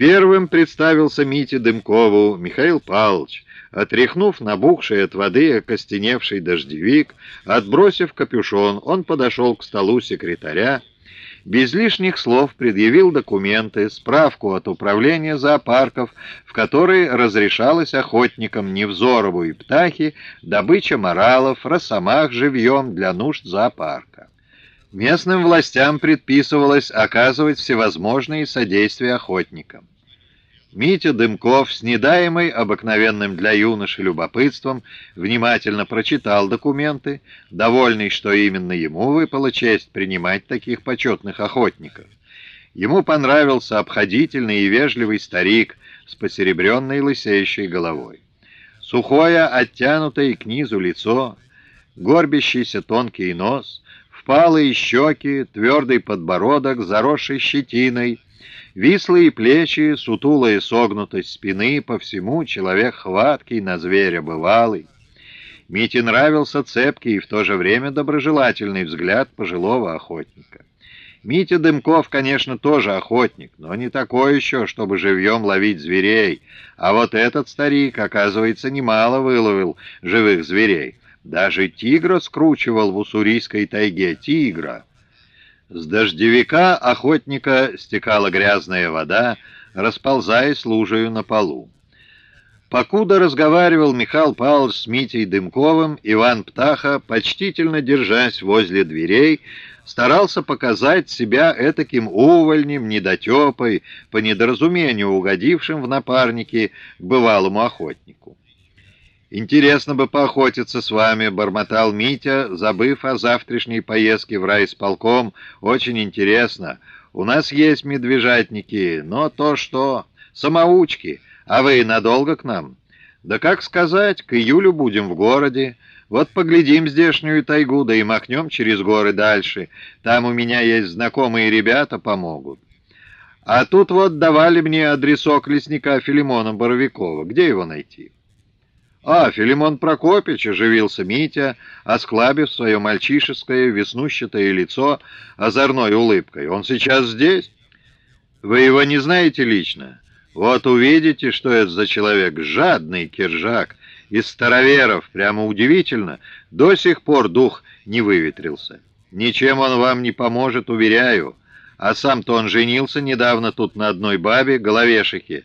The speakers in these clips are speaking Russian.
Первым представился Мите Дымкову Михаил Павлович, Отряхнув набухший от воды окостеневший дождевик, отбросив капюшон, он подошел к столу секретаря, без лишних слов предъявил документы, справку от управления зоопарков, в которой разрешалось охотникам Невзорову и Птахи добыча моралов, росомах живьем для нужд зоопарка. Местным властям предписывалось оказывать всевозможные содействия охотникам. Митя Дымков, с недаемой обыкновенным для юноши любопытством, внимательно прочитал документы, довольный, что именно ему выпала честь принимать таких почетных охотников. Ему понравился обходительный и вежливый старик с посеребренной лысеющей головой. Сухое, оттянутое к низу лицо, горбящийся тонкий нос, впалые щеки, твердый подбородок, заросший щетиной — Вислые плечи, сутулая согнутость спины, по всему человек хваткий, на зверя бывалый. Мите нравился цепкий и в то же время доброжелательный взгляд пожилого охотника. Митя Дымков, конечно, тоже охотник, но не такой еще, чтобы живьем ловить зверей. А вот этот старик, оказывается, немало выловил живых зверей. Даже тигра скручивал в уссурийской тайге. Тигра! С дождевика охотника стекала грязная вода, расползаясь лужею на полу. Покуда разговаривал Михаил Павлович с Митей Дымковым, Иван Птаха, почтительно держась возле дверей, старался показать себя этаким увольнем, недотепой, по недоразумению угодившим в напарники к бывалому охотнику. «Интересно бы поохотиться с вами», — бормотал Митя, забыв о завтрашней поездке в райисполком. «Очень интересно. У нас есть медвежатники, но то что? Самоучки. А вы надолго к нам?» «Да как сказать, к июлю будем в городе. Вот поглядим здешнюю тайгу, да и махнем через горы дальше. Там у меня есть знакомые ребята, помогут». «А тут вот давали мне адресок лесника Филимона Боровикова. Где его найти?» «А, Филимон Прокопич!» — оживился Митя, осклабив свое мальчишеское веснущатое лицо озорной улыбкой. «Он сейчас здесь? Вы его не знаете лично? Вот увидите, что это за человек. Жадный киржак, из староверов, прямо удивительно. До сих пор дух не выветрился. Ничем он вам не поможет, уверяю. А сам-то он женился недавно тут на одной бабе, головешихе,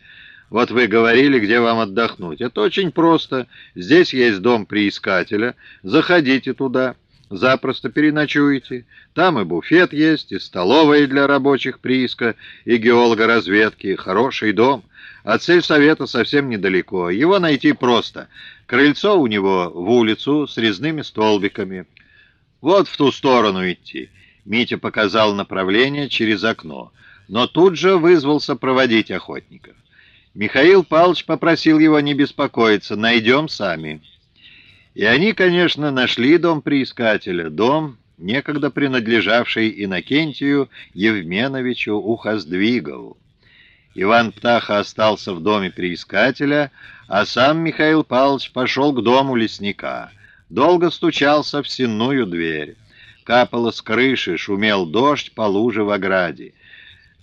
вот вы говорили, где вам отдохнуть. Это очень просто. Здесь есть дом приискателя. Заходите туда. Запросто переночуете. Там и буфет есть, и столовая для рабочих прииска, и геолога-разведки. Хороший дом. От сельсовета совсем недалеко. Его найти просто. Крыльцо у него в улицу с резными столбиками. Вот в ту сторону идти. Митя показал направление через окно, но тут же вызвался проводить охотников. Михаил Павлович попросил его не беспокоиться, найдем сами. И они, конечно, нашли дом приискателя, дом, некогда принадлежавший Иннокентию Евменовичу Ухоздвигову. Иван Птаха остался в доме приискателя, а сам Михаил Павлович пошел к дому лесника. Долго стучался в сенную дверь. Капало с крыши, шумел дождь по луже в ограде.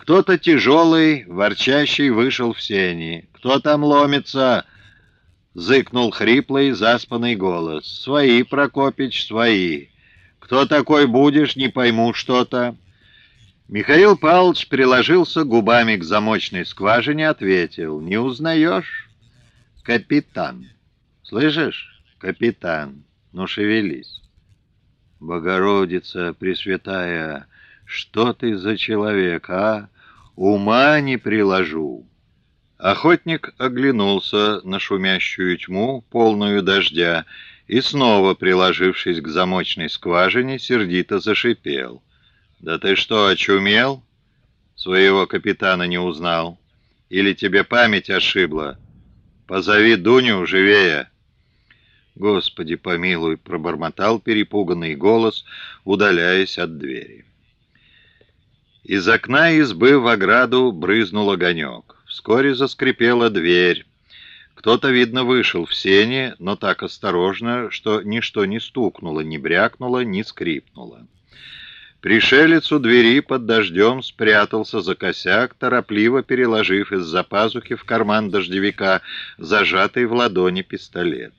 Кто-то тяжелый, ворчащий вышел в сени. «Кто там ломится?» — зыкнул хриплый, заспанный голос. «Свои, Прокопич, свои. Кто такой будешь, не пойму что-то». Михаил Павлович приложился губами к замочной скважине, ответил. «Не узнаешь?» «Капитан. Слышишь? Капитан. Ну, шевелись». «Богородица Пресвятая, что ты за человек, а?» Ума не приложу. Охотник оглянулся на шумящую тьму, полную дождя, и снова, приложившись к замочной скважине, сердито зашипел. «Да ты что, очумел? Своего капитана не узнал? Или тебе память ошибла? Позови Дуню живее!» «Господи, помилуй!» — пробормотал перепуганный голос, удаляясь от двери. Из окна избы в ограду брызнул огонек. Вскоре заскрипела дверь. Кто-то, видно, вышел в сене, но так осторожно, что ничто не стукнуло, не брякнуло, не скрипнуло. Пришелец у двери под дождем спрятался за косяк, торопливо переложив из-за пазухи в карман дождевика зажатый в ладони пистолет.